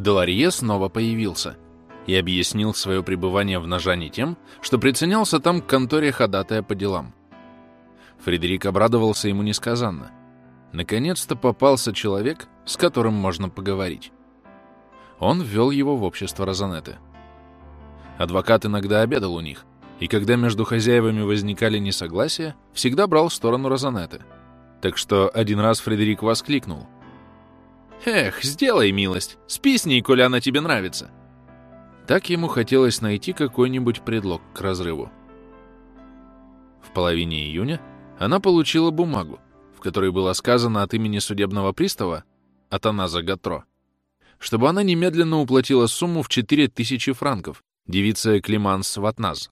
Деларье снова появился и объяснил свое пребывание в Нажане тем, что приценялся там к конторе ходатая по делам. Фредерик обрадовался ему несказанно. Наконец-то попался человек, с которым можно поговорить. Он ввел его в общество Розанеты. Адвокат иногда обедал у них, и когда между хозяевами возникали несогласия, всегда брал сторону Розанеты. Так что один раз Фредерик воскликнул. «Эх, сделай милость, спи с ней, коли она тебе нравится!» Так ему хотелось найти какой-нибудь предлог к разрыву. В половине июня она получила бумагу, в которой было сказано от имени судебного пристава Атаназа Гатро, чтобы она немедленно уплатила сумму в 4000 франков девице Климанс Ватназ.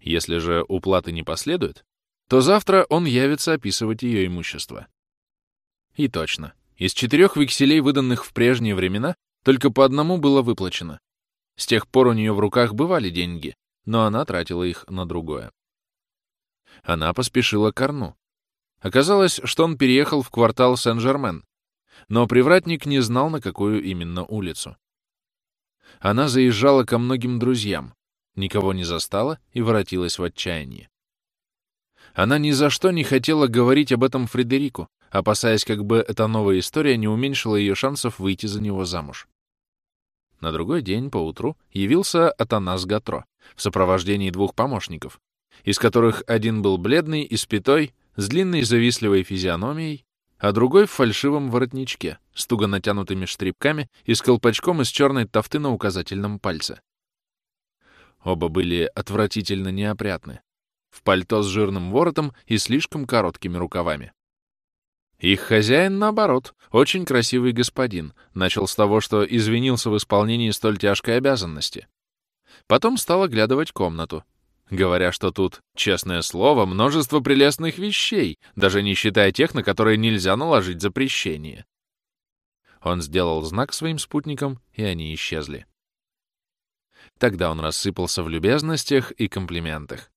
Если же уплаты не последует, то завтра он явится описывать ее имущество. И точно. Из четырех векселей, выданных в прежние времена, только по одному было выплачено. С тех пор у нее в руках бывали деньги, но она тратила их на другое. Она поспешила к Арну. Оказалось, что он переехал в квартал Сен-Жермен, но привратник не знал, на какую именно улицу. Она заезжала ко многим друзьям, никого не застала и воротилась в отчаянии. Она ни за что не хотела говорить об этом Фредерику, опасаясь, как бы эта новая история не уменьшила ее шансов выйти за него замуж. На другой день поутру явился Атанас Гатро в сопровождении двух помощников, из которых один был бледный и спитой, с длинной завистливой физиономией, а другой в фальшивом воротничке, с туго натянутыми штрипками и с колпачком из черной тофты на указательном пальце. Оба были отвратительно неопрятны, в пальто с жирным воротом и слишком короткими рукавами. Их хозяин, наоборот, очень красивый господин, начал с того, что извинился в исполнении столь тяжкой обязанности. Потом стал оглядывать комнату, говоря, что тут, честное слово, множество прелестных вещей, даже не считая тех, на которые нельзя наложить запрещение. Он сделал знак своим спутникам, и они исчезли. Тогда он рассыпался в любезностях и комплиментах.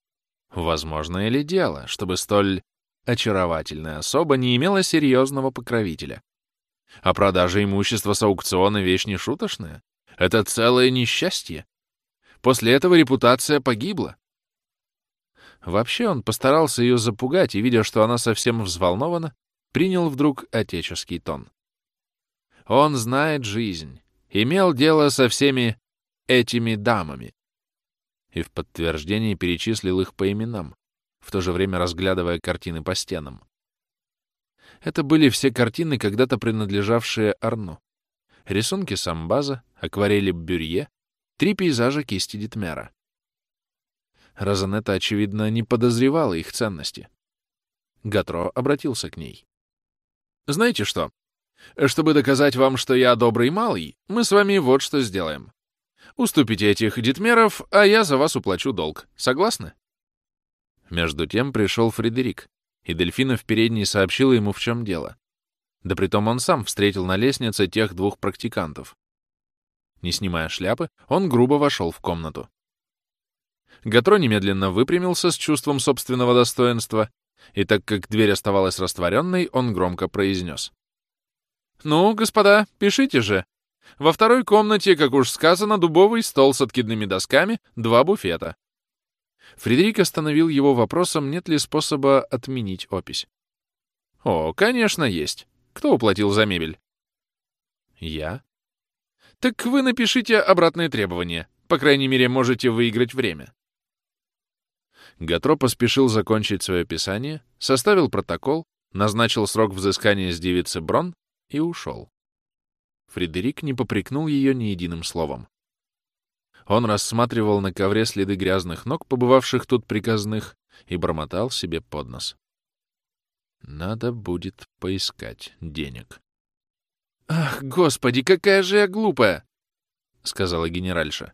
Возможно ли дело, чтобы столь очаровательная особа не имела серьезного покровителя. А продажа имущества с аукциона — вещь не шуточная. Это целое несчастье. После этого репутация погибла. Вообще он постарался ее запугать и, видя, что она совсем взволнована, принял вдруг отеческий тон. Он знает жизнь, имел дело со всеми этими дамами. И в подтверждение перечислил их по именам в то же время разглядывая картины по стенам. Это были все картины, когда-то принадлежавшие Арну. Рисунки Самбаза, акварели Бюрье, три пейзажа кисти Дитмера. Розанетта, очевидно, не подозревала их ценности. Гатро обратился к ней. «Знаете что? Чтобы доказать вам, что я добрый малый, мы с вами вот что сделаем. Уступите этих дитмеров, а я за вас уплачу долг. Согласны?» Между тем пришел Фредерик, и Дельфина в передней сообщила ему, в чем дело. Да притом он сам встретил на лестнице тех двух практикантов. Не снимая шляпы, он грубо вошел в комнату. Гатро немедленно выпрямился с чувством собственного достоинства, и так как дверь оставалась растворенной, он громко произнес. «Ну, господа, пишите же. Во второй комнате, как уж сказано, дубовый стол с откидными досками, два буфета. Фредерик остановил его вопросом, нет ли способа отменить опись. «О, конечно, есть. Кто уплатил за мебель?» «Я». «Так вы напишите обратные требования. По крайней мере, можете выиграть время». Гатро поспешил закончить свое писание, составил протокол, назначил срок взыскания с девицы Брон и ушел. Фредерик не попрекнул ее ни единым словом. Он рассматривал на ковре следы грязных ног, побывавших тут приказных, и бормотал себе под нос. Надо будет поискать денег. «Ах, господи, какая же я глупая!» — сказала генеральша.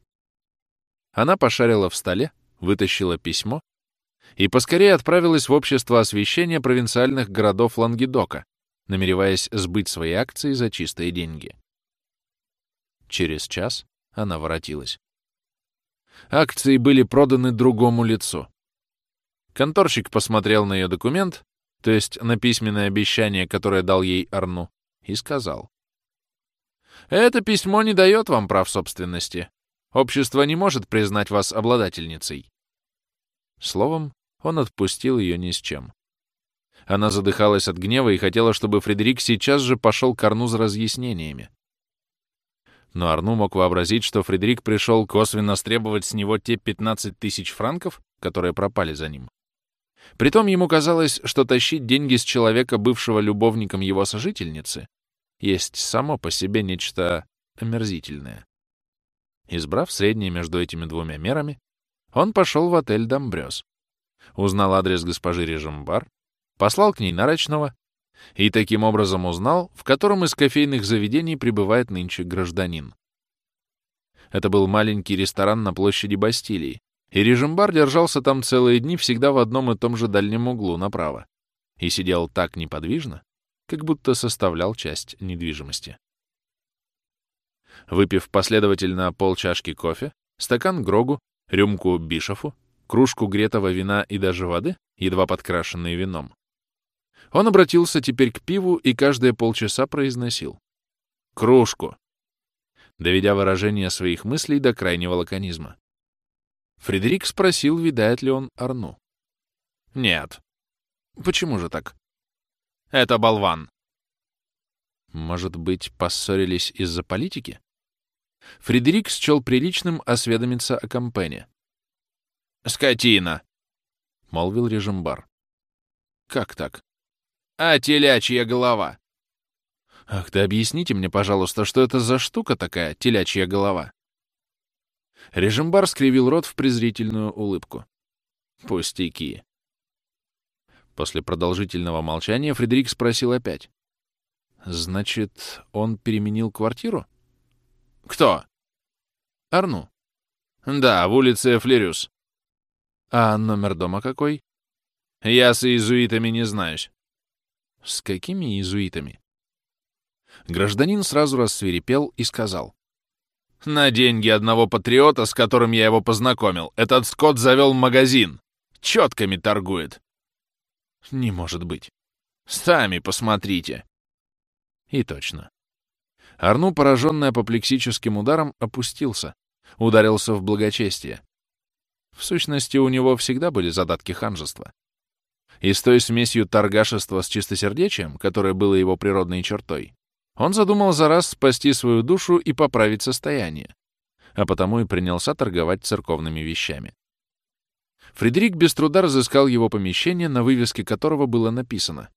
Она пошарила в столе, вытащила письмо и поскорее отправилась в общество освещения провинциальных городов Лангедока, намереваясь сбыть свои акции за чистые деньги. Через час она воротилась. Акции были проданы другому лицу. Конторщик посмотрел на ее документ, то есть на письменное обещание, которое дал ей Арну, и сказал. Это письмо не дает вам прав собственности. Общество не может признать вас обладательницей. Словом, он отпустил ее ни с чем. Она задыхалась от гнева и хотела, чтобы Фредерик сейчас же пошел к Арну за разъяснениями. Но Арну мог вообразить, что Фредерик пришел косвенно стребовать с него те 15 тысяч франков, которые пропали за ним. Притом ему казалось, что тащить деньги с человека, бывшего любовником его сожительницы, есть само по себе нечто омерзительное. Избрав среднее между этими двумя мерами, он пошел в отель «Домбрёз», узнал адрес госпожи Режимбар, послал к ней нарочного и таким образом узнал, в котором из кофейных заведений пребывает нынче гражданин. Это был маленький ресторан на площади Бастилии, и Режимбар держался там целые дни всегда в одном и том же дальнем углу направо и сидел так неподвижно, как будто составлял часть недвижимости. Выпив последовательно полчашки кофе, стакан Грогу, рюмку Бишофу, кружку гретого вина и даже воды, едва подкрашенной вином, он обратился теперь к пиву и каждые полчаса произносил «Кружку», доведя выражение своих мыслей до крайнего лаконизма. Фредерик спросил, видает ли он Арну. «Нет». «Почему же так?» Это болван. Может быть, поссорились из-за политики? Фредерик счел приличным осведомиться о компании. «Скотина!» — молвил режимбар. «Как так?» «А телячья голова!» «Ах, да объясните мне, пожалуйста, что это за штука такая, телячья голова?» Режимбар скривил рот в презрительную улыбку. «Пустяки. После продолжительного молчания Фредерик спросил опять. «Значит, он переменил квартиру?» «Кто?» «Арну». «Да, в улице Флерюс». «А номер дома какой?» «Я с иезуитами не знаюсь». «С какими иезуитами?» Гражданин сразу рассверепел и сказал. «На деньги одного патриота, с которым я его познакомил, этот скот завел магазин. Четками торгует. Не может быть. Сами посмотрите. И точно. Арну, пораженный апоплексическим ударом, опустился, ударился в благочестие. В сущности, у него всегда были задатки ханжества. И с той смесью торгашества с чистосердечием, которое было его природной чертой, он задумал за раз спасти свою душу и поправить состояние, а потому и принялся торговать церковными вещами. Фредерик без труда разыскал его помещение, на вывеске которого было написано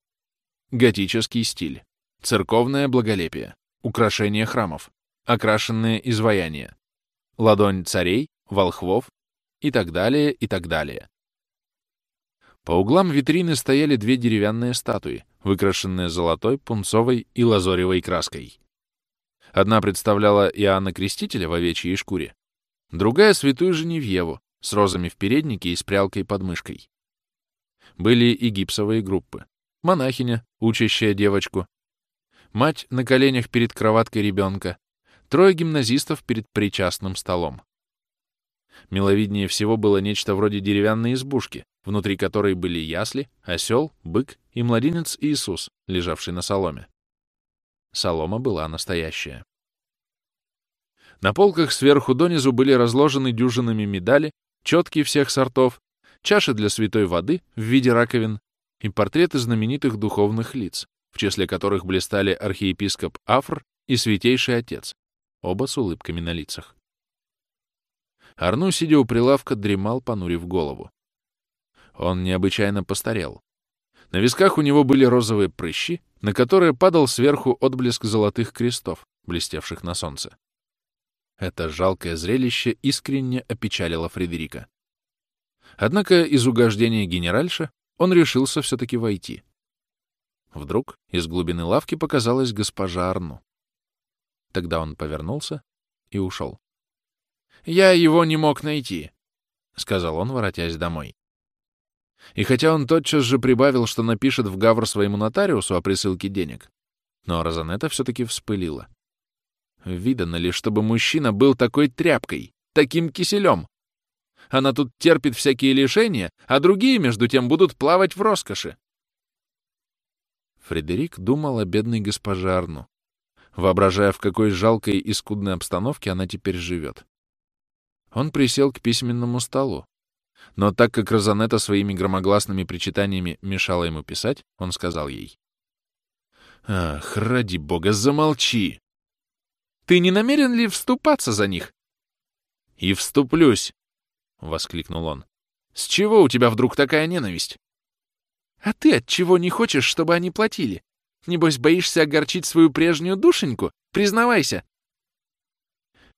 «Готический стиль. Церковное благолепие. Украшение храмов. Окрашенные изваяния. Ладонь царей, волхвов» и так далее, и так далее. По углам витрины стояли две деревянные статуи, выкрашенные золотой, пунцовой и лазоревой краской. Одна представляла Иоанна Крестителя в овечьей шкуре, другая — святую Женевьеву, с розами в переднике и с прялкой под мышкой. Были и гипсовые группы. Монахиня, учащая девочку. Мать на коленях перед кроваткой ребенка. Трое гимназистов перед причастным столом. Миловиднее всего было нечто вроде деревянной избушки, внутри которой были ясли, осел, бык и младенец Иисус, лежавший на соломе. Солома была настоящая. На полках сверху донизу были разложены дюжинами медали, четки всех сортов, чаши для святой воды в виде раковин и портреты знаменитых духовных лиц, в числе которых блистали архиепископ Афр и святейший отец, оба с улыбками на лицах. Арну, сидя у прилавка, дремал, понурив голову. Он необычайно постарел. На висках у него были розовые прыщи, на которые падал сверху отблеск золотых крестов, блестевших на солнце. Это жалкое зрелище искренне опечалило Фредерика. Однако из угождения генеральша он решился все-таки войти. Вдруг из глубины лавки показалась госпожа Арну. Тогда он повернулся и ушел. «Я его не мог найти», — сказал он, воротясь домой. И хотя он тотчас же прибавил, что напишет в Гавр своему нотариусу о присылке денег, но Розанетта все-таки вспылила. Видано ли, чтобы мужчина был такой тряпкой, таким киселем? Она тут терпит всякие лишения, а другие, между тем, будут плавать в роскоши. Фредерик думал о бедной госпоже Арну, воображая, в какой жалкой и скудной обстановке она теперь живет. Он присел к письменному столу, но так как Розанетта своими громогласными причитаниями мешала ему писать, он сказал ей. «Ах, ради бога, замолчи! Ты не намерен ли вступаться за них?» «И вступлюсь!» — воскликнул он. «С чего у тебя вдруг такая ненависть?» «А ты от чего не хочешь, чтобы они платили? Небось, боишься огорчить свою прежнюю душеньку? Признавайся!»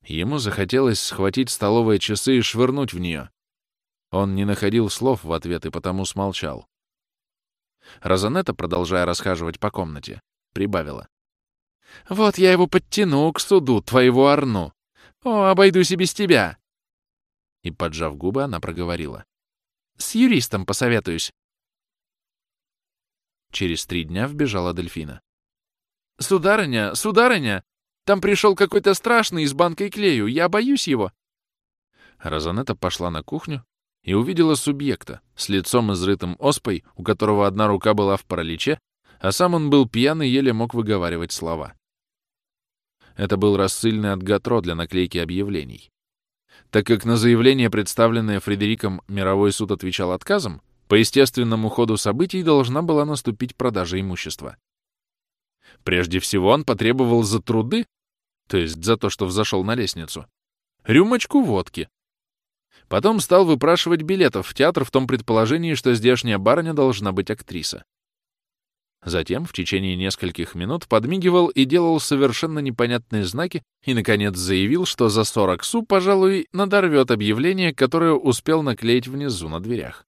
Ему захотелось схватить столовые часы и швырнуть в нее. Он не находил слов в ответ и потому смолчал. Розанетта, продолжая расхаживать по комнате, прибавила. «Вот я его подтяну к суду, твоего Арну. О, обойдусь и без тебя!» И, поджав губы, она проговорила. «С юристом посоветуюсь». Через три дня вбежала Дельфина. «Сударыня, сударыня, там пришел какой-то страшный с банкой клею, я боюсь его». Розанетта пошла на кухню и увидела субъекта с лицом изрытым оспой, у которого одна рука была в параличе, а сам он был пьян и еле мог выговаривать слова. Это был рассыльный от Гатро для наклейки объявлений. Так как на заявление, представленное Фредериком, мировой суд отвечал отказом, по естественному ходу событий должна была наступить продажа имущества. Прежде всего он потребовал за труды, то есть за то, что взошел на лестницу, рюмочку водки. Потом стал выпрашивать билетов в театр в том предположении, что здешняя барыня должна быть актриса. Затем в течение нескольких минут подмигивал и делал совершенно непонятные знаки и, наконец, заявил, что за 40 су, пожалуй, надорвет объявление, которое успел наклеить внизу на дверях.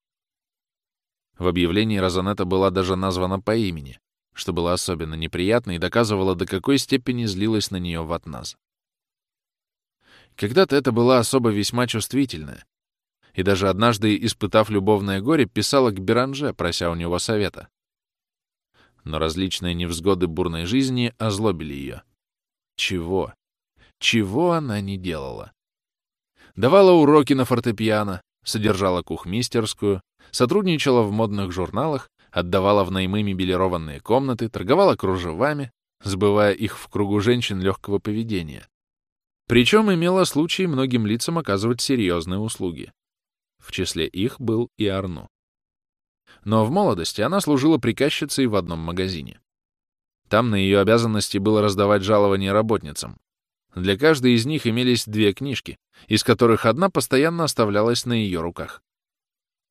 В объявлении Розанетта была даже названа по имени, что было особенно неприятно и доказывало, до какой степени злилась на нее Ватназ. Когда-то это была особо весьма чувствительная, и даже однажды, испытав любовное горе, писала к Беранже, прося у него совета. Но различные невзгоды бурной жизни озлобили ее. Чего? Чего она не делала? Давала уроки на фортепиано, содержала кухмистерскую, сотрудничала в модных журналах, отдавала в наймы мебелированные комнаты, торговала кружевами, сбывая их в кругу женщин легкого поведения. Причем имела случай многим лицам оказывать серьезные услуги. В числе их был и Арну. Но в молодости она служила приказчицей в одном магазине. Там на ее обязанности было раздавать жалования работницам. Для каждой из них имелись две книжки, из которых одна постоянно оставлялась на ее руках.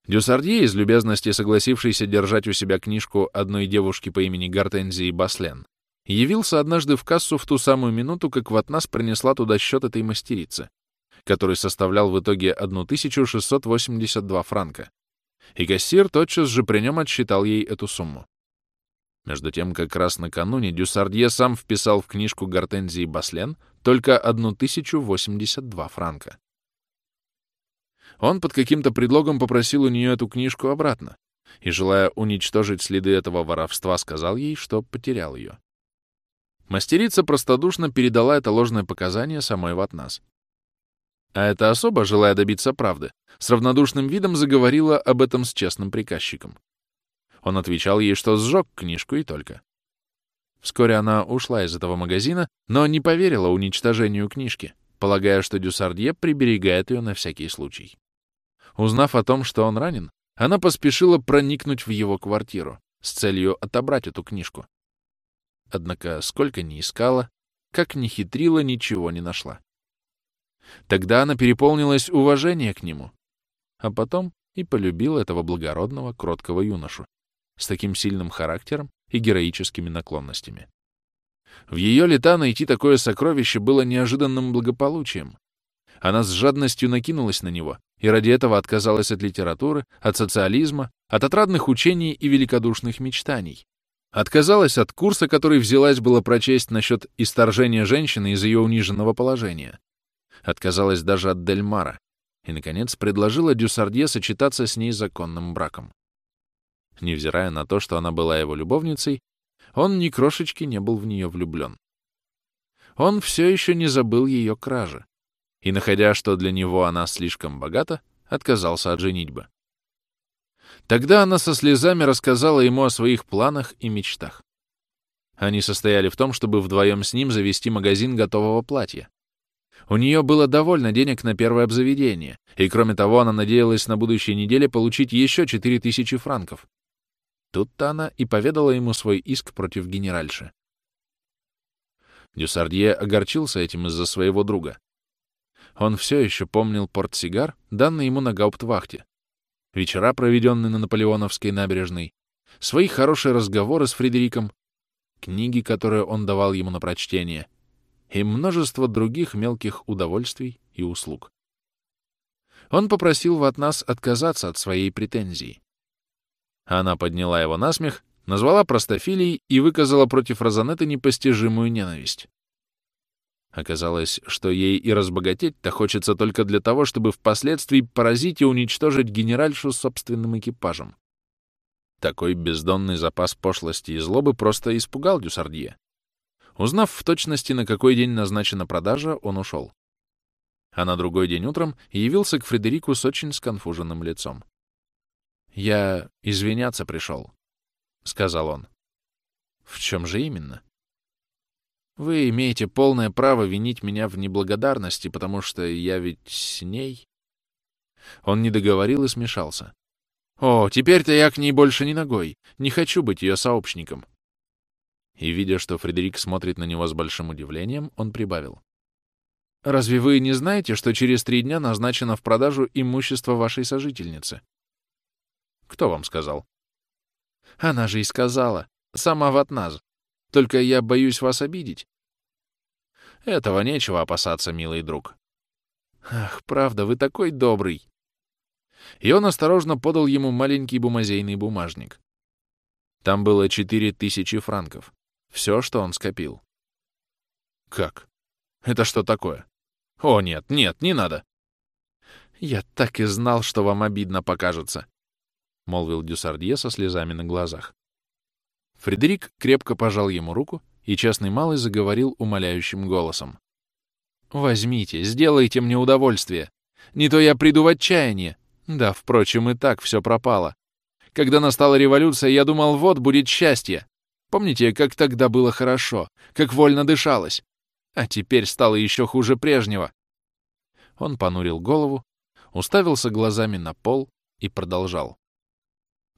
Дюсардье, из любезности согласившийся держать у себя книжку одной девушки по имени Гортензии Баслен, явился однажды в кассу в ту самую минуту, как Ватнас принесла туда счет этой мастерицы, который составлял в итоге 1682 франка. И кассир тотчас же при нем отсчитал ей эту сумму. Между тем, как раз накануне Дюсардье сам вписал в книжку Гортензии Баслен только 1082 франка. Он под каким-то предлогом попросил у нее эту книжку обратно и, желая уничтожить следы этого воровства, сказал ей, что потерял ее. Мастерица простодушно передала это ложное показание самой Ватнас. А эта особа, желая добиться правды, с равнодушным видом заговорила об этом с честным приказчиком. Он отвечал ей, что сжег книжку и только. Вскоре она ушла из этого магазина, но не поверила уничтожению книжки, полагая, что Дюсардье приберегает ее на всякий случай. Узнав о том, что он ранен, она поспешила проникнуть в его квартиру с целью отобрать эту книжку. Однако сколько ни искала, как ни хитрила, ничего не нашла. Тогда она переполнилась уважением к нему, а потом и полюбила этого благородного, кроткого юношу с таким сильным характером и героическими наклонностями. В ее лета найти такое сокровище было неожиданным благополучием. Она с жадностью накинулась на него и ради этого отказалась от литературы, от социализма, от отрадных учений и великодушных мечтаний. Отказалась от курса, который взялась было прочесть насчет исторжения женщины из ее униженного положения. Отказалась даже от Дельмара и, наконец, предложила Дюсардье сочетаться с ней законным браком. Невзирая на то, что она была его любовницей, он ни крошечки не был в нее влюблен. Он все еще не забыл ее кражи, и, находя, что для него она слишком богата, отказался от женитьбы. Тогда она со слезами рассказала ему о своих планах и мечтах. Они состояли в том, чтобы вдвоем с ним завести магазин готового платья. У нее было довольно денег на первое обзаведение, и кроме того она надеялась на будущей неделе получить еще 4000 франков. Тут-то она и поведала ему свой иск против генеральши. Дюсардье огорчился этим из-за своего друга. Он все еще помнил портсигар, данный ему на гауптвахте, вечера, проведенные на Наполеоновской набережной, свои хорошие разговоры с Фредериком, книги, которые он давал ему на прочтение — и множество других мелких удовольствий и услуг. Он попросил Ватнас отказаться от своей претензии. Она подняла его на смех, назвала простофилией и выказала против Розанетты непостижимую ненависть. Оказалось, что ей и разбогатеть-то хочется только для того, чтобы впоследствии поразить и уничтожить генеральшу собственным экипажем. Такой бездонный запас пошлости и злобы просто испугал Дюсардье. Узнав в точности, на какой день назначена продажа, он ушел. А на другой день утром явился к Фредерику с очень сконфуженным лицом. «Я извиняться пришел», — сказал он. «В чем же именно?» «Вы имеете полное право винить меня в неблагодарности, потому что я ведь с ней...» Он не договорил и смешался. «О, теперь-то я к ней больше не ногой. Не хочу быть ее сообщником и, видя, что Фредерик смотрит на него с большим удивлением, он прибавил. «Разве вы не знаете, что через три дня назначено в продажу имущество вашей сожительницы?» «Кто вам сказал?» «Она же и сказала. Сама Ватназ. Только я боюсь вас обидеть». «Этого нечего опасаться, милый друг». «Ах, правда, вы такой добрый!» И он осторожно подал ему маленький бумазейный бумажник. Там было четыре тысячи франков. Все, что он скопил. Как? Это что такое? О, нет, нет, не надо. Я так и знал, что вам обидно покажется, — молвил Дюсардье со слезами на глазах. Фредерик крепко пожал ему руку, и честный малый заговорил умоляющим голосом. «Возьмите, сделайте мне удовольствие. Не то я приду в отчаяние. Да, впрочем, и так все пропало. Когда настала революция, я думал, вот будет счастье. Помните, как тогда было хорошо, как вольно дышалось? А теперь стало еще хуже прежнего. Он понурил голову, уставился глазами на пол и продолжал.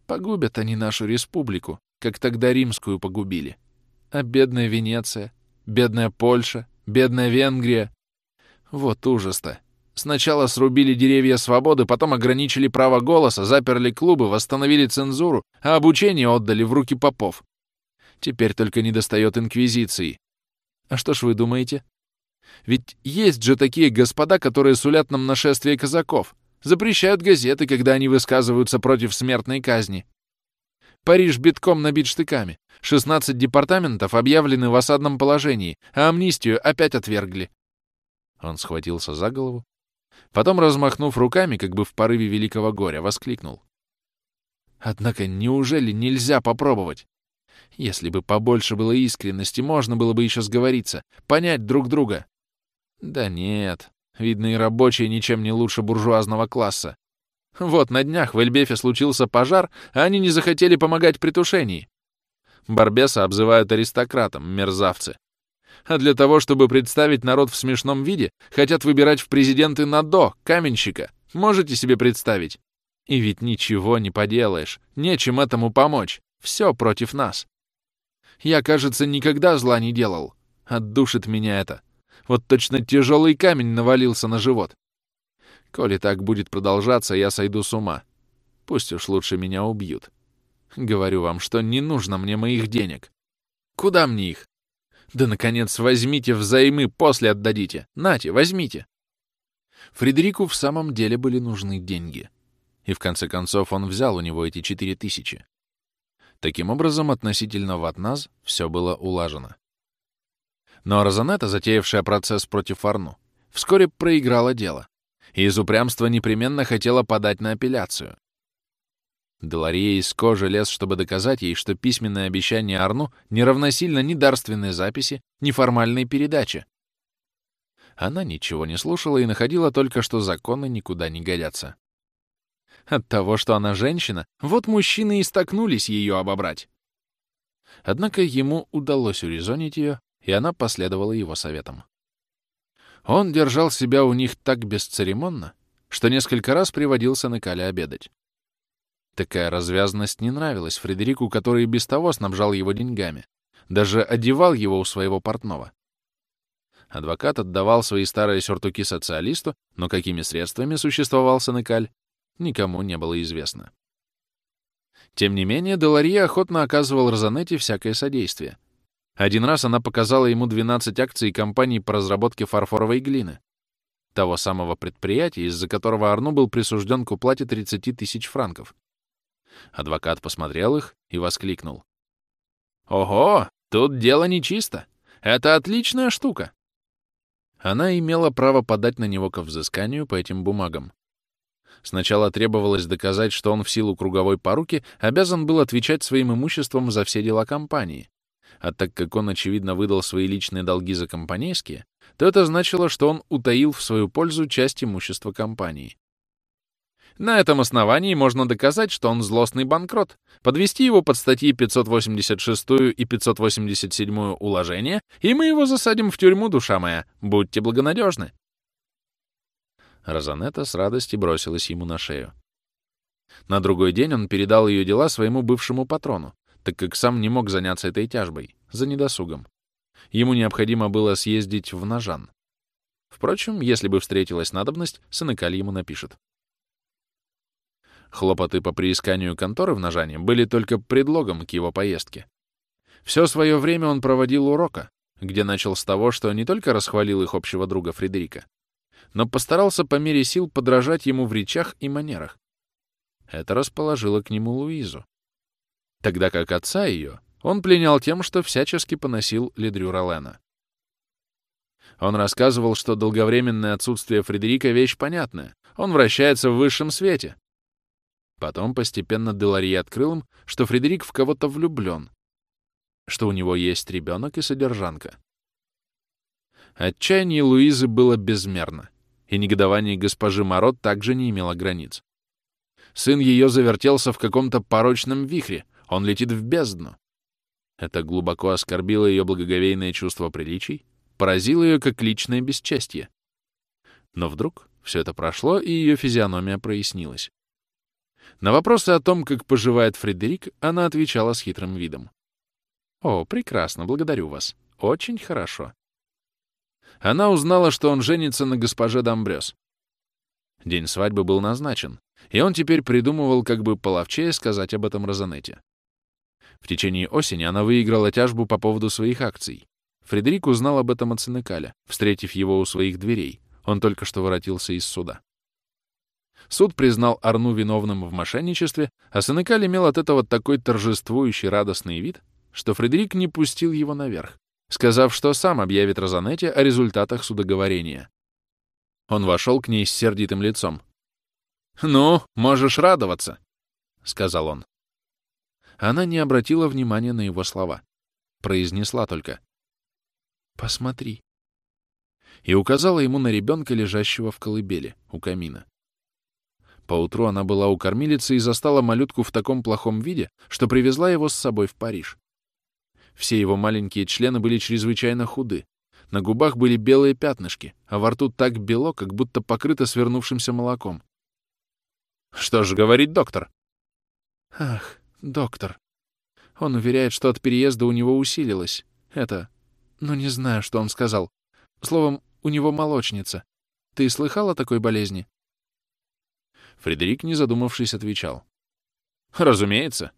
Погубят они нашу республику, как тогда римскую погубили. А бедная Венеция, бедная Польша, бедная Венгрия. Вот ужас-то. Сначала срубили деревья свободы, потом ограничили право голоса, заперли клубы, восстановили цензуру, а обучение отдали в руки попов. Теперь только не достает инквизиции. А что ж вы думаете? Ведь есть же такие господа, которые сулят нам нашествие казаков, запрещают газеты, когда они высказываются против смертной казни. Париж битком набит штыками. 16 департаментов объявлены в осадном положении, а амнистию опять отвергли. Он схватился за голову. Потом, размахнув руками, как бы в порыве великого горя, воскликнул. Однако неужели нельзя попробовать? Если бы побольше было искренности, можно было бы еще сговориться, понять друг друга. Да нет, видно, и рабочие ничем не лучше буржуазного класса. Вот на днях в Эльбефе случился пожар, а они не захотели помогать при тушении. Барбеса обзывают аристократом, мерзавцы. А для того, чтобы представить народ в смешном виде, хотят выбирать в президенты Надо, каменщика. Можете себе представить? И ведь ничего не поделаешь, нечем этому помочь. Все против нас. Я, кажется, никогда зла не делал. Отдушит меня это. Вот точно тяжелый камень навалился на живот. Коли так будет продолжаться, я сойду с ума. Пусть уж лучше меня убьют. Говорю вам, что не нужно мне моих денег. Куда мне их? Да, наконец, возьмите взаймы, после отдадите. Нате, возьмите. Фредерику в самом деле были нужны деньги. И в конце концов он взял у него эти четыре тысячи. Таким образом, относительно Ватназ все было улажено. Но Розанетта, затеявшая процесс против Арну, вскоре проиграла дело и из упрямства непременно хотела подать на апелляцию. Деларье из кожи лез, чтобы доказать ей, что письменное обещание Арну не равносильно ни дарственной записи, ни формальной передаче. Она ничего не слушала и находила только, что законы никуда не годятся. От того, что она женщина, вот мужчины и столкнулись ее обобрать. Однако ему удалось урезонить ее, и она последовала его советам. Он держал себя у них так бесцеремонно, что несколько раз приводился на Кале обедать. Такая развязность не нравилась Фредерику, который без того снабжал его деньгами, даже одевал его у своего портного. Адвокат отдавал свои старые сюртуки социалисту, но какими средствами существовал Сенекаль, никому не было известно. Тем не менее, Деларье охотно оказывал Розанетте всякое содействие. Один раз она показала ему 12 акций компании по разработке фарфоровой глины, того самого предприятия, из-за которого Арну был присужден к уплате 30 тысяч франков. Адвокат посмотрел их и воскликнул. «Ого, тут дело нечисто. Это отличная штука!» Она имела право подать на него ко взысканию по этим бумагам. Сначала требовалось доказать, что он в силу круговой поруки обязан был отвечать своим имуществом за все дела компании. А так как он, очевидно, выдал свои личные долги за компанейские, то это значило, что он утаил в свою пользу часть имущества компании. На этом основании можно доказать, что он злостный банкрот, подвести его под статьи 586 и 587 уложения, и мы его засадим в тюрьму, душа моя. Будьте благонадежны. Розанетта с радостью бросилась ему на шею. На другой день он передал ее дела своему бывшему патрону, так как сам не мог заняться этой тяжбой, за недосугом. Ему необходимо было съездить в Нажан. Впрочем, если бы встретилась надобность, Сенекаль ему напишет. Хлопоты по приисканию конторы в Нажане были только предлогом к его поездке. Все свое время он проводил урока, где начал с того, что не только расхвалил их общего друга Фредерика, но постарался по мере сил подражать ему в речах и манерах. Это расположило к нему Луизу. Тогда как отца ее он пленял тем, что всячески поносил Ледрю Ролена. Он рассказывал, что долговременное отсутствие Фредерика — вещь понятная. Он вращается в высшем свете. Потом постепенно Деларье открыл им, что Фредерик в кого-то влюблен, что у него есть ребенок и содержанка. Отчаяние Луизы было безмерно и негодование госпожи Марот также не имело границ. Сын ее завертелся в каком-то порочном вихре, он летит в бездну. Это глубоко оскорбило ее благоговейное чувство приличий, поразило ее как личное бесчестье. Но вдруг все это прошло, и ее физиономия прояснилась. На вопросы о том, как поживает Фредерик, она отвечала с хитрым видом. «О, прекрасно, благодарю вас. Очень хорошо она узнала, что он женится на госпоже Домбрёс. День свадьбы был назначен, и он теперь придумывал, как бы половчее сказать об этом Розанете. В течение осени она выиграла тяжбу по поводу своих акций. Фредерик узнал об этом от Сенекаля, встретив его у своих дверей. Он только что воротился из суда. Суд признал Арну виновным в мошенничестве, а Сенекаль имел от этого такой торжествующий радостный вид, что Фредерик не пустил его наверх, сказав, что сам объявит Розанетте о результатах судоговорения. Он вошел к ней с сердитым лицом. «Ну, можешь радоваться», — сказал он. Она не обратила внимания на его слова. Произнесла только «Посмотри» и указала ему на ребенка, лежащего в колыбели, у камина. Поутру она была у кормилицы и застала малютку в таком плохом виде, что привезла его с собой в Париж. Все его маленькие члены были чрезвычайно худы. На губах были белые пятнышки, а во рту так бело, как будто покрыто свернувшимся молоком. «Что же говорит доктор?» «Ах, доктор. Он уверяет, что от переезда у него усилилось. Это... Ну, не знаю, что он сказал. Словом, у него молочница. Ты слыхал о такой болезни?» Фредерик, не задумавшись, отвечал. «Разумеется».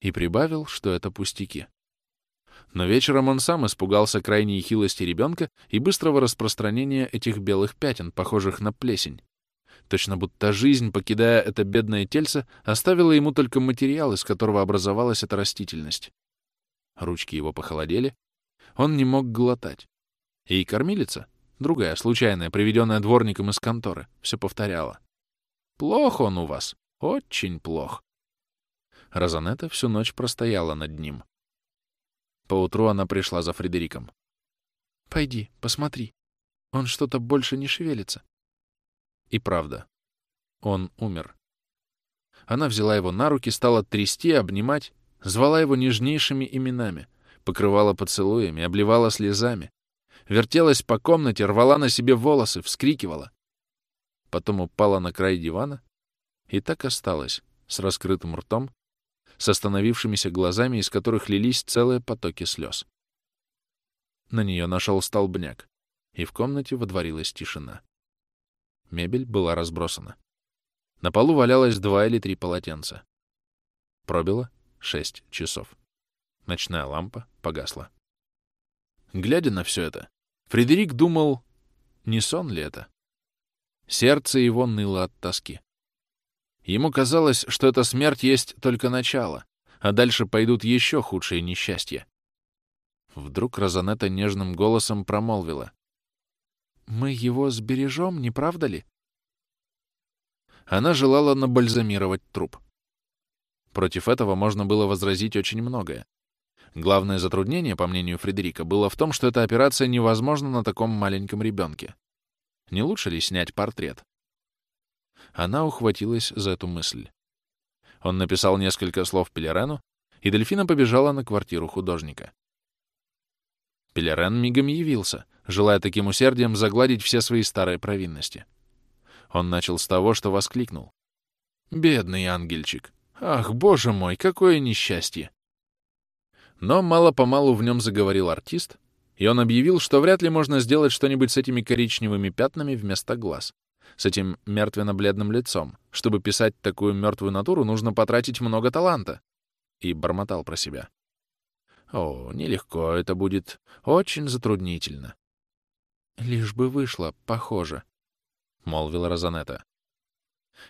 И прибавил, что это пустяки. Но вечером он сам испугался крайней хилости ребенка и быстрого распространения этих белых пятен, похожих на плесень. Точно будто жизнь, покидая это бедное тельце, оставила ему только материал, из которого образовалась эта растительность. Ручки его похолодели, он не мог глотать. И кормилица, другая, случайная, приведенная дворником из конторы, все повторяла. «Плох он у вас, очень плох». Розанетта всю ночь простояла над ним. Поутру она пришла за Фредериком. «Пойди, посмотри. Он что-то больше не шевелится». И правда. Он умер. Она взяла его на руки, стала трясти, обнимать, звала его нежнейшими именами, покрывала поцелуями, обливала слезами, вертелась по комнате, рвала на себе волосы, вскрикивала. Потом упала на край дивана и так осталась с раскрытым ртом, с остановившимися глазами, из которых лились целые потоки слез. На нее нашел столбняк, и в комнате водворилась тишина. Мебель была разбросана. На полу валялось два или три полотенца. Пробило шесть часов. Ночная лампа погасла. Глядя на все это, Фредерик думал, не сон ли это? Сердце его ныло от тоски. Ему казалось, что эта смерть есть только начало, а дальше пойдут еще худшие несчастья. Вдруг Розанетта нежным голосом промолвила. «Мы его сбережем, не правда ли?» Она желала набальзамировать труп. Против этого можно было возразить очень многое. Главное затруднение, по мнению Фредерика, было в том, что эта операция невозможна на таком маленьком ребенке. Не лучше ли снять портрет? Она ухватилась за эту мысль. Он написал несколько слов Пелерену, и Дельфина побежала на квартиру художника. Пелерен мигом явился, желая таким усердием загладить все свои старые провинности. Он начал с того, что воскликнул. «Бедный ангельчик! Ах, боже мой, какое несчастье!» Но мало-помалу в нем заговорил артист, и он объявил, что вряд ли можно сделать что-нибудь с этими коричневыми пятнами вместо глаз, с этим мертвенно-бледным лицом. Чтобы писать такую мертвую натуру, нужно потратить много таланта. И бормотал про себя. О, нелегко это будет. Очень затруднительно. Лишь бы вышло, похоже, — молвила Розанетта.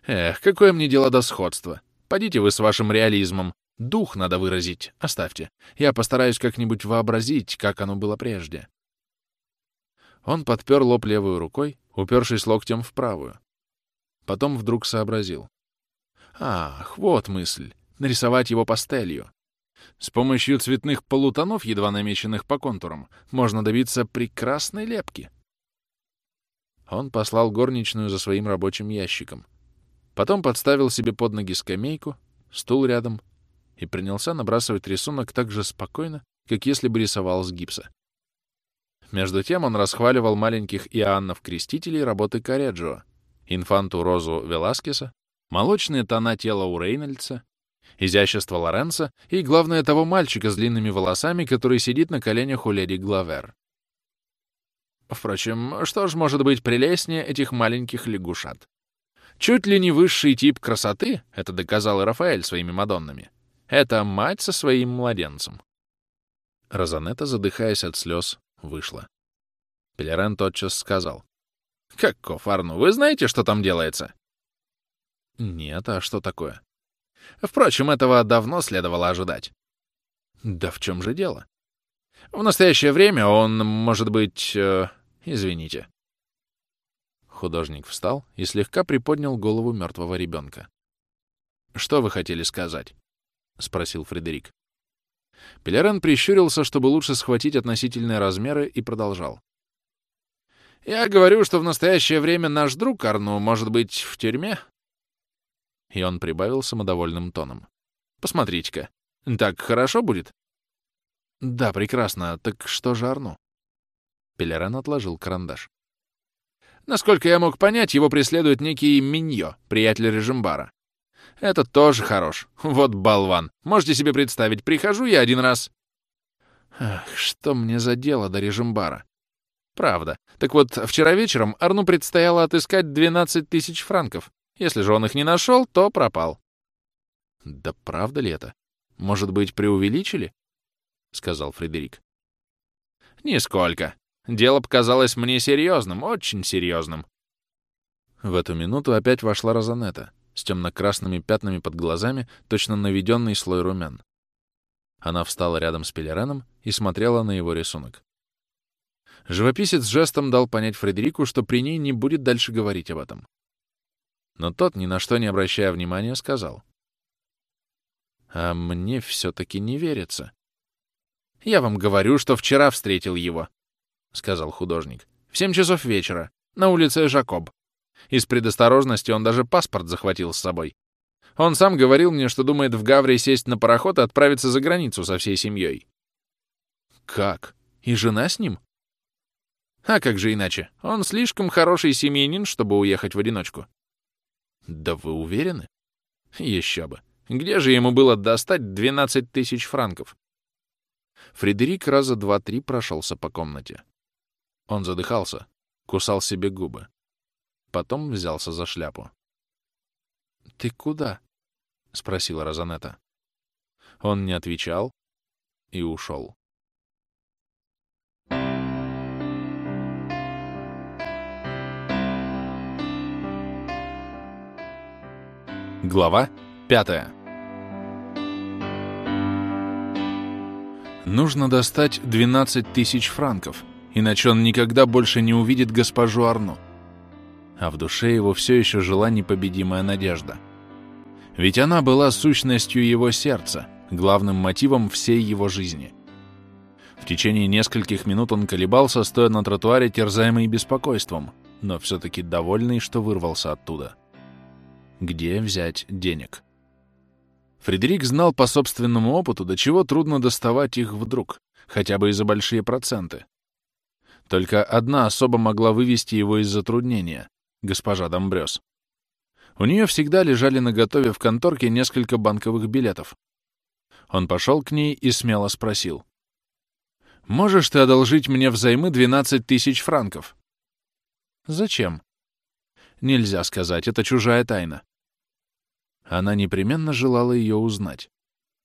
Эх, какое мне дело до сходства. Пойдите вы с вашим реализмом. Дух надо выразить. Оставьте. Я постараюсь как-нибудь вообразить, как оно было прежде. Он подпер лоб левой рукой, упершись локтем в правую. Потом вдруг сообразил. Ах, вот мысль. Нарисовать его пастелью. С помощью цветных полутонов, едва намеченных по контурам, можно добиться прекрасной лепки. Он послал горничную за своим рабочим ящиком. Потом подставил себе под ноги скамейку, стул рядом и принялся набрасывать рисунок так же спокойно, как если бы рисовал с гипса. Между тем он расхваливал маленьких Иоаннов-крестителей работы Кареджио, инфанту Розу Веласкеса, молочные тона тела у Рейнольдса, изящество Лоренца и, главное, того мальчика с длинными волосами, который сидит на коленях у леди Главер. Впрочем, что ж может быть прелестнее этих маленьких лягушат? Чуть ли не высший тип красоты, это доказал и Рафаэль своими Мадоннами, это мать со своим младенцем. Розанетта, задыхаясь от слез, вышла. Пелерен тотчас сказал. «Каков Арну, вы знаете, что там делается?» «Нет, а что такое?» Впрочем, этого давно следовало ожидать. Да в чем же дело? В настоящее время он, может быть... Э, извините. Художник встал и слегка приподнял голову мертвого ребенка. «Что вы хотели сказать?» — спросил Фредерик. Пелерен прищурился, чтобы лучше схватить относительные размеры, и продолжал. «Я говорю, что в настоящее время наш друг Арну может быть в тюрьме, и он прибавил самодовольным тоном. «Посмотрите-ка, так хорошо будет?» «Да, прекрасно. Так что же Арну?» Пелеран отложил карандаш. «Насколько я мог понять, его преследует некий Миньо, приятель Режимбара. Этот тоже хорош. Вот болван. Можете себе представить, прихожу я один раз...» «Ах, что мне за дело до Режимбара?» «Правда. Так вот, вчера вечером Арну предстояло отыскать 12 тысяч франков. Если же он их не нашел, то пропал. Да правда ли это? Может быть, преувеличили? Сказал Фредерик. Нисколько. Дело показалось мне серьезным, очень серьезным. В эту минуту опять вошла Розанетта с темно-красными пятнами под глазами, точно наведенный слой румян. Она встала рядом с Пелереном и смотрела на его рисунок. Живописец жестом дал понять Фредерику, что при ней не будет дальше говорить об этом. Но тот, ни на что не обращая внимания, сказал. «А мне все-таки не верится». «Я вам говорю, что вчера встретил его», — сказал художник. «В семь часов вечера, на улице Жакоб. Из предосторожности он даже паспорт захватил с собой. Он сам говорил мне, что думает в Гавре сесть на пароход и отправиться за границу со всей семьей. Как? И жена с ним? А как же иначе? Он слишком хороший семьянин, чтобы уехать в одиночку. Да вы уверены? Еще бы. Где же ему было достать 12 тысяч франков? Фредерик раза два-три прошелся по комнате. Он задыхался, кусал себе губы. Потом взялся за шляпу. «Ты куда?» — спросила Розанетта. Он не отвечал и ушел. Глава пятая. Нужно достать 12 тысяч франков, иначе он никогда больше не увидит госпожу Арну. А в душе его все еще жила непобедимая надежда — ведь она была сущностью его сердца, главным мотивом всей его жизни. В течение нескольких минут он колебался, стоя на тротуаре, терзаемый беспокойством, но все-таки довольный, что вырвался оттуда. Где взять денег? Фредерик знал по собственному опыту, до чего трудно доставать их вдруг, хотя бы и за большие проценты. Только одна особа могла вывести его из затруднения — госпожа Домбрёс. У нее всегда лежали наготове в конторке несколько банковых билетов. Он пошел к ней и смело спросил. «Можешь ты одолжить мне взаймы 12 тысяч франков?» «Зачем?» «Нельзя сказать, это чужая тайна». Она непременно желала ее узнать.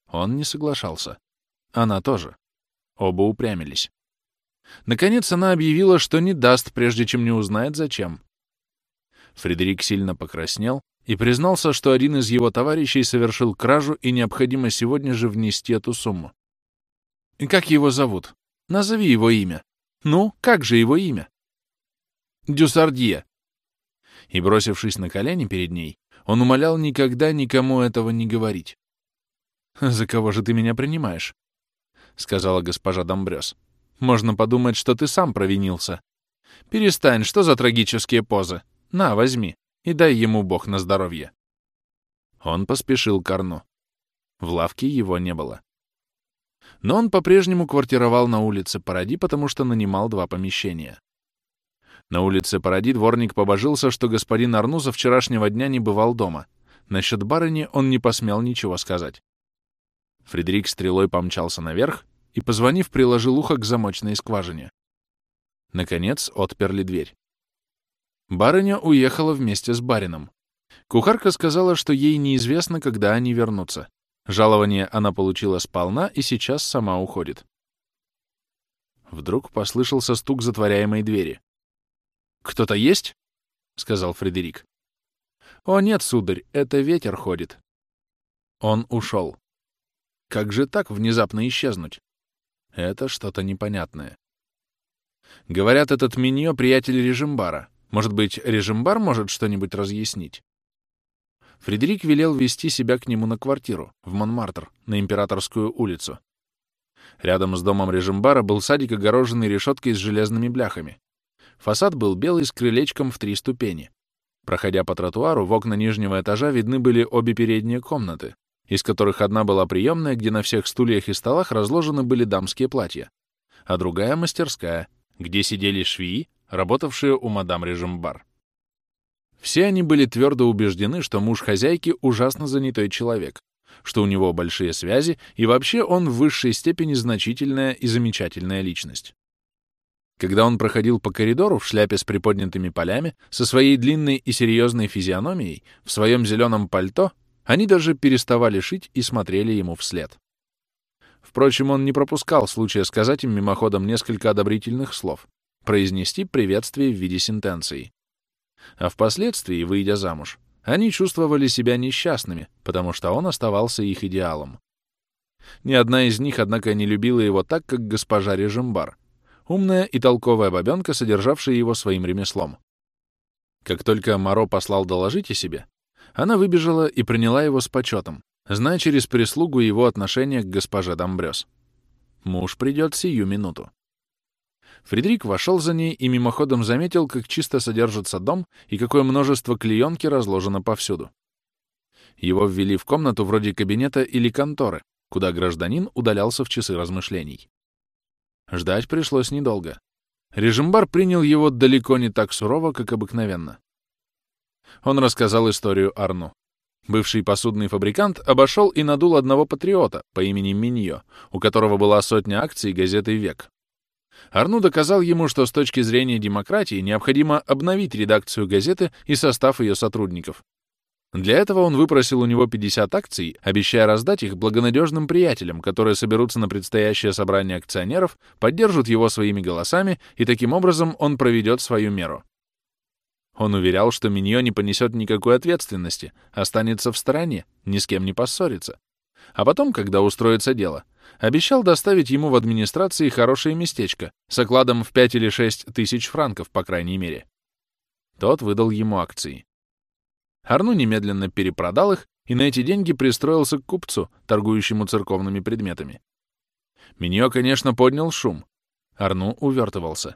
Он не соглашался. Она тоже. Оба упрямились. Наконец она объявила, что не даст, прежде чем не узнает, зачем. Фредерик сильно покраснел и признался, что один из его товарищей совершил кражу и необходимо сегодня же внести эту сумму. «Как его зовут? Назови его имя. Ну, как же его имя?» «Дюсардье». И, бросившись на колени перед ней, он умолял никогда никому этого не говорить. «За кого же ты меня принимаешь?» — сказала госпожа Домбрёс. «Можно подумать, что ты сам провинился. Перестань, что за трагические позы? На, возьми, и дай ему бог на здоровье. Он поспешил к Арну. В лавке его не было. Но он по-прежнему квартировал на улице Паради, потому что нанимал два помещения. На улице Паради дворник побожился, что господин Арну со вчерашнего дня не бывал дома. Насчет барыни он не посмел ничего сказать. Фредерик стрелой помчался наверх и, позвонив, приложил ухо к замочной скважине. Наконец отперли дверь. Барыня уехала вместе с барином. Кухарка сказала, что ей неизвестно, когда они вернутся. Жалование она получила сполна и сейчас сама уходит. Вдруг послышался стук затворяемой двери. «Кто-то есть?» — сказал Фредерик. «О, нет, сударь, это ветер ходит». Он ушел. Как же так внезапно исчезнуть? Это что-то непонятное. Говорят, этот Миньо — приятель Режимбара. Может быть, режимбар может что-нибудь разъяснить? Фредерик велел вести себя к нему на квартиру, в Монмартр, на Императорскую улицу. Рядом с домом режимбара был садик, огороженный решеткой с железными бляхами. Фасад был белый с крылечком в три ступени. Проходя по тротуару, в окна нижнего этажа видны были обе передние комнаты, из которых одна была приемная, где на всех стульях и столах разложены были дамские платья, а другая — мастерская, где сидели швеи, работавшие у мадам Режимбар. Все они были твердо убеждены, что муж хозяйки ужасно занятой человек, что у него большие связи, и вообще он в высшей степени значительная и замечательная личность. Когда он проходил по коридору в шляпе с приподнятыми полями, со своей длинной и серьезной физиономией, в своем зеленом пальто, они даже переставали шить и смотрели ему вслед. Впрочем, он не пропускал случая сказать им мимоходом несколько одобрительных слов, произнести приветствие в виде сентенции. А впоследствии, выйдя замуж, они чувствовали себя несчастными, потому что он оставался их идеалом. Ни одна из них, однако, не любила его так, как госпожа Режимбар, умная и толковая бабенка, содержавшая его своим ремеслом. Как только Моро послал доложить о себе, она выбежала и приняла его с почетом, зная через прислугу его отношение к госпоже Домбрёс. Муж придет сию минуту. Фредерик вошел за ней и мимоходом заметил, как чисто содержится дом и какое множество клеенки разложено повсюду. Его ввели в комнату вроде кабинета или конторы, куда гражданин удалялся в часы размышлений. Ждать пришлось недолго. Режимбар принял его далеко не так сурово, как обыкновенно. Он рассказал историю Арну. Бывший посудный фабрикант обошел и надул одного патриота по имени Миньо, у которого была сотня акций газеты «Век». Арну доказал ему, что с точки зрения демократии необходимо обновить редакцию газеты и состав ее сотрудников. Для этого он выпросил у него 50 акций, обещая раздать их благонадежным приятелям, которые соберутся на предстоящее собрание акционеров, поддержат его своими голосами, и таким образом он проведет свою меру. Он уверял, что Миньо не понесет никакой ответственности, останется в стороне, ни с кем не поссорится. А потом, когда устроится дело, обещал доставить ему в администрации хорошее местечко с окладом в 5 или 6 тысяч франков, по крайней мере. Тот выдал ему акции. Арну немедленно перепродал их и на эти деньги пристроился к купцу, торгующему церковными предметами. Миньо, конечно, поднял шум. Арну увертывался.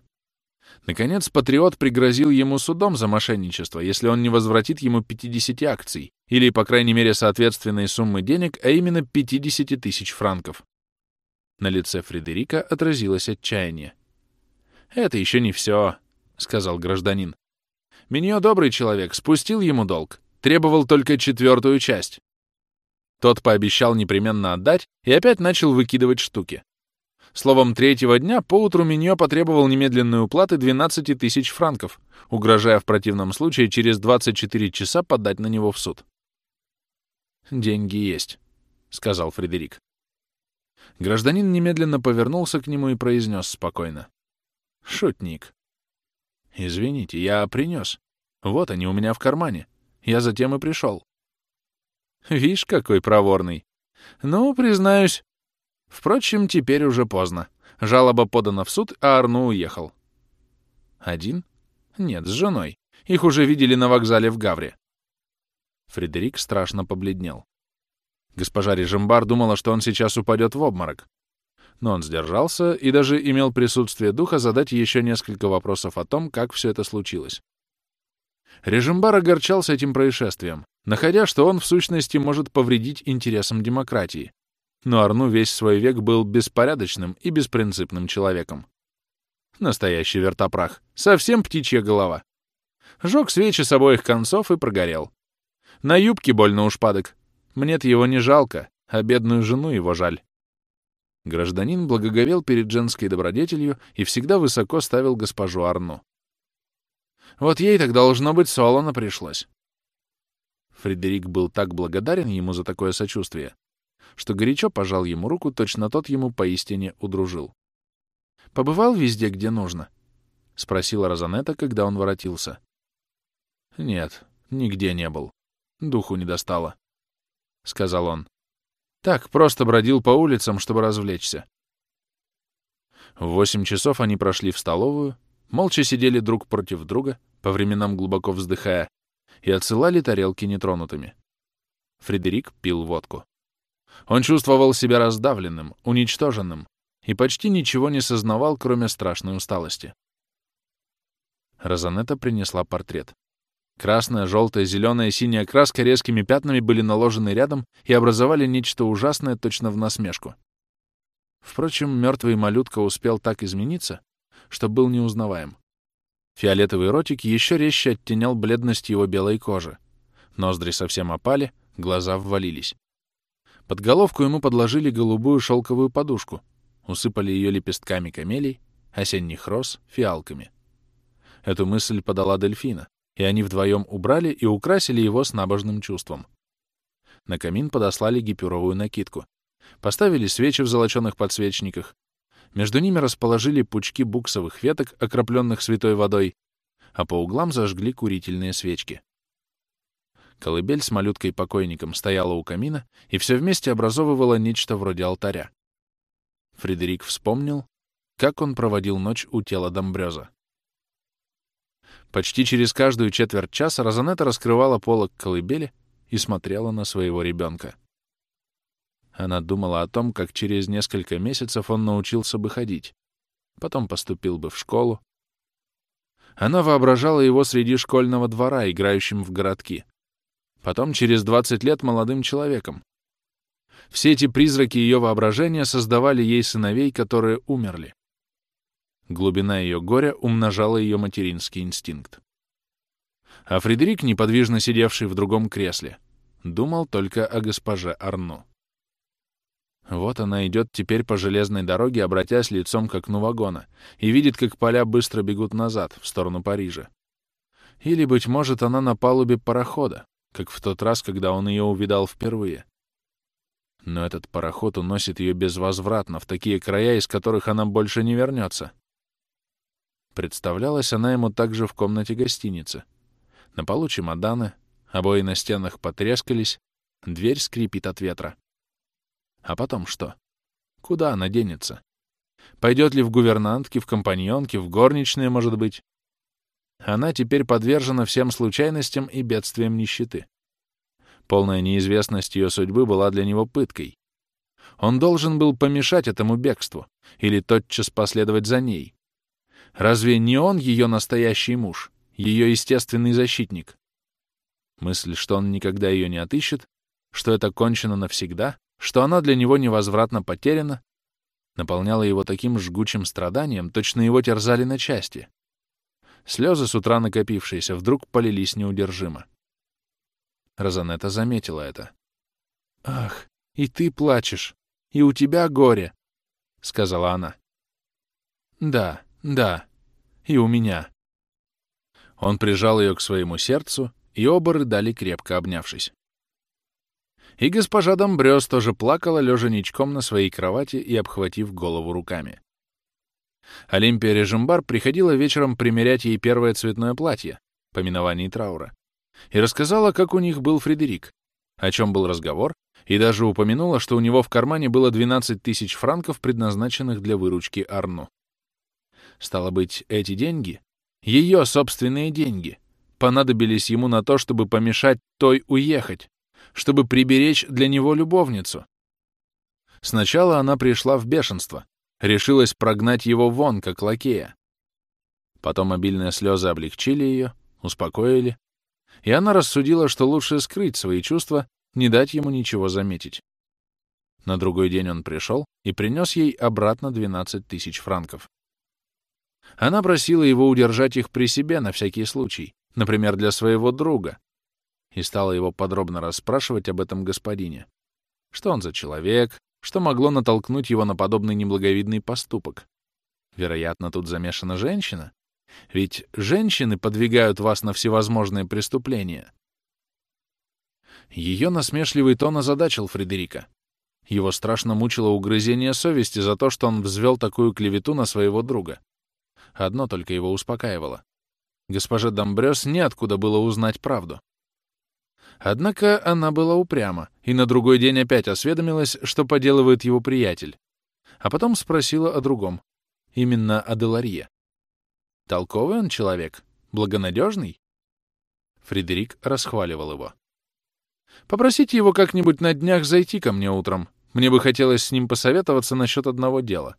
Наконец, патриот пригрозил ему судом за мошенничество, если он не возвратит ему 50 акций, или, по крайней мере, соответственной суммы денег, а именно 50 тысяч франков. На лице Фредерика отразилось отчаяние. «Это еще не все», — сказал гражданин. «Миньо добрый человек, спустил ему долг, требовал только четвертую часть». Тот пообещал непременно отдать и опять начал выкидывать штуки. Словом, третьего дня поутру Миньо потребовал немедленной уплаты 12 тысяч франков, угрожая в противном случае через 24 часа подать на него в суд. «Деньги есть», — сказал Фредерик. Гражданин немедленно повернулся к нему и произнес спокойно. «Шутник». «Извините, я принес. Вот они у меня в кармане. Я затем и пришел». «Вишь, какой проворный. Ну, признаюсь, Впрочем, теперь уже поздно. Жалоба подана в суд, а Арну уехал. Один? Нет, с женой. Их уже видели на вокзале в Гавре. Фредерик страшно побледнел. Госпожа Режимбар думала, что он сейчас упадет в обморок. Но он сдержался и даже имел присутствие духа задать еще несколько вопросов о том, как все это случилось. Режимбар огорчался этим происшествием, находя, что он в сущности может повредить интересам демократии, но Арну весь свой век был беспорядочным и беспринципным человеком. Настоящий вертопрах. Совсем птичья голова. Жег свечи с обоих концов и прогорел. На юбке больно уж падок. Мне-то его не жалко, а бедную жену его жаль. Гражданин благоговел перед женской добродетелью и всегда высоко ставил госпожу Арну. Вот ей так должно быть солоно пришлось. Фредерик был так благодарен ему за такое сочувствие, что горячо пожал ему руку, точно тот ему поистине удружил. «Побывал везде, где нужно?» — спросила Розанетта, когда он воротился. «Нет, нигде не был. Духу не достало», — сказал он. «Так, просто бродил по улицам, чтобы развлечься». В восемь часов они прошли в столовую, молча сидели друг против друга, по временам глубоко вздыхая, и отсылали тарелки нетронутыми. Фредерик пил водку. Он чувствовал себя раздавленным, уничтоженным и почти ничего не сознавал, кроме страшной усталости. Розанетта принесла портрет. Красная, желтая, зеленая, синяя краска резкими пятнами были наложены рядом и образовали нечто ужасное точно в насмешку. Впрочем, мертвый малютка успел так измениться, что был неузнаваем. Фиолетовый ротик еще резче оттенял бледность его белой кожи. Ноздри совсем опали, глаза ввалились. Под головку ему подложили голубую шелковую подушку, усыпали ее лепестками камелий, осенних роз, фиалками. Эту мысль подала Дельфина, и они вдвоем убрали и украсили его с набожным чувством. На камин подослали гипюровую накидку. Поставили свечи в золоченых подсвечниках. Между ними расположили пучки буксовых веток, окропленных святой водой, а по углам зажгли курительные свечки. Колыбель с малюткой-покойником стояла у камина и все вместе образовывало нечто вроде алтаря. Фредерик вспомнил, как он проводил ночь у тела Домбрёза. Почти через каждую четверть часа Розанетта раскрывала полок колыбели и смотрела на своего ребенка. Она думала о том, как через несколько месяцев он научился бы ходить, потом поступил бы в школу. Она воображала его среди школьного двора, играющим в городки — потом через 20 лет молодым человеком. Все эти призраки ее воображения создавали ей сыновей, которые умерли. Глубина ее горя умножала ее материнский инстинкт. А Фредерик, неподвижно сидевший в другом кресле, думал только о госпоже Арно. Вот она идет теперь по железной дороге, обратясь лицом к окну вагона, и видит, как поля быстро бегут назад, в сторону Парижа. Или, быть может, она на палубе парохода, как в тот раз, когда он ее увидал впервые. Но этот пароход уносит ее безвозвратно в такие края, из которых она больше не вернется. Представлялась она ему также в комнате гостиницы. На полу чемоданы, обои на стенах потрескались, дверь скрипит от ветра. А потом что? Куда она денется? Пойдет ли в гувернантки, в компаньонки, в горничные, может быть? Она теперь подвержена всем случайностям и бедствиям нищеты. Полная неизвестность ее судьбы была для него пыткой. Он должен был помешать этому бегству или тотчас последовать за ней. Разве не он ее настоящий муж, ее естественный защитник? Мысль, что он никогда ее не отыщет, что это кончено навсегда, что она для него невозвратно потеряна, наполняла его таким жгучим страданием, точно его терзали на части. Слезы, с утра накопившиеся, вдруг полились неудержимо. Розанетта заметила это. «Ах, и ты плачешь, и у тебя горе», — сказала она. «Да, да, и у меня». Он прижал ее к своему сердцу, и оба рыдали, крепко обнявшись. И госпожа Домбрёс тоже плакала, лежа ничком на своей кровати и обхватив голову руками. Олимпия Режимбар приходила вечером примерять ей первое цветное платье, по миновании траура, и рассказала, как у них был Фредерик, о чем был разговор, и даже упомянула, что у него в кармане было 12 тысяч франков, предназначенных для выручки Арну. Стало быть, эти деньги, ее собственные деньги, понадобились ему на то, чтобы помешать той уехать, чтобы приберечь для него любовницу. Сначала она пришла в бешенство, решилась прогнать его вон, как лакея. Потом обильные слезы облегчили ее, успокоили, и она рассудила, что лучше скрыть свои чувства, не дать ему ничего заметить. На другой день он пришел и принес ей обратно 12 тысяч франков. Она просила его удержать их при себе на всякий случай, например, для своего друга, и стала его подробно расспрашивать об этом господине. Что он за человек, что могло натолкнуть его на подобный неблаговидный поступок. Вероятно, тут замешана женщина. Ведь женщины подвигают вас на всевозможные преступления. Ее насмешливый тон озадачил Фредерика. Его страшно мучило угрызение совести за то, что он взвел такую клевету на своего друга. Одно только его успокаивало. Госпоже Домбрёс неоткуда было узнать правду. Однако она была упряма, и на другой день опять осведомилась, что поделывает его приятель. А потом спросила о другом. Именно о Деларье. Толковый он человек? Благонадежный? Фредерик расхваливал его. «Попросите его как-нибудь на днях зайти ко мне утром. Мне бы хотелось с ним посоветоваться насчет одного дела.